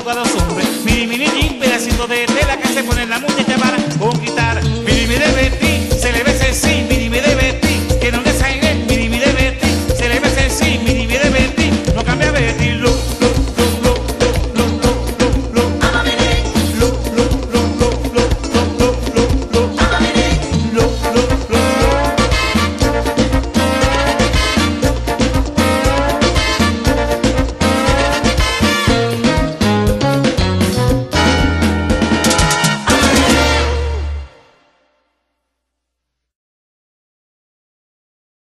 jugador sufre. Mini mini pedacito de tela que se pone en la muñeca.